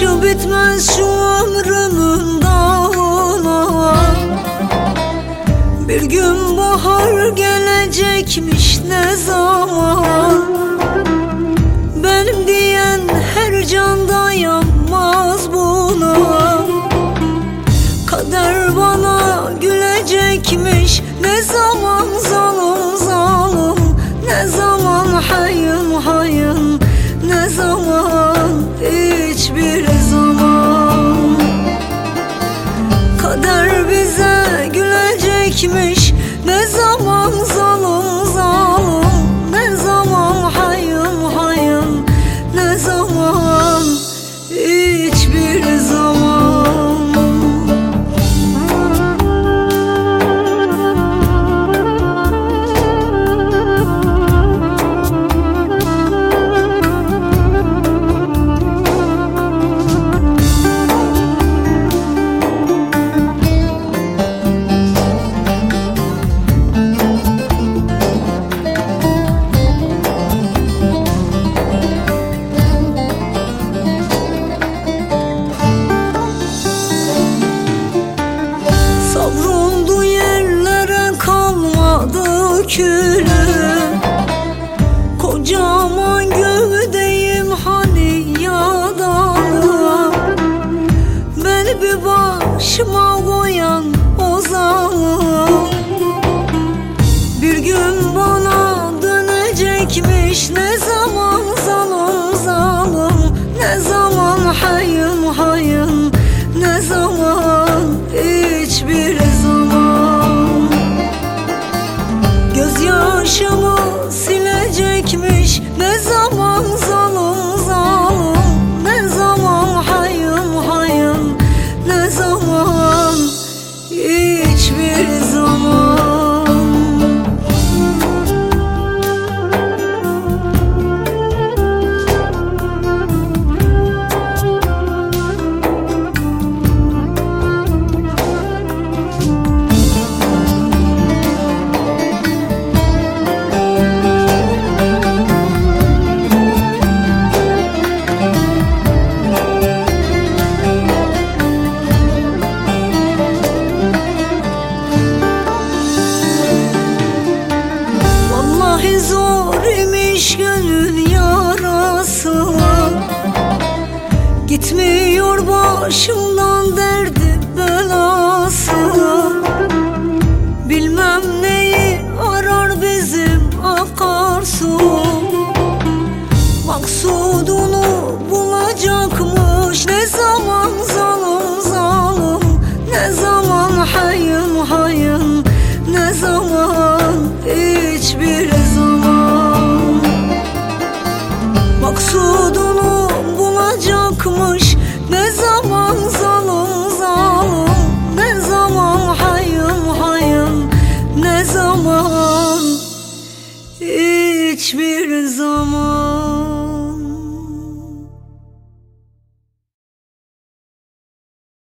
Yaşı bitmez şu ömrümün dağına. Bir gün bahar gelecekmiş ne zaman? Benim diyen her can dayanmaz buna. Kader bana gülecekmiş Ne zaman hiçbir külüm Kocaman gövdeyim hani yadalı Beni bir başıma koyan o zalim Bir gün bana dönecekmiş ne zaman silecekmiş ne zaman Vallahi zor imiş gönül yarası. Gitmiyor başımdan bela hiçbir zaman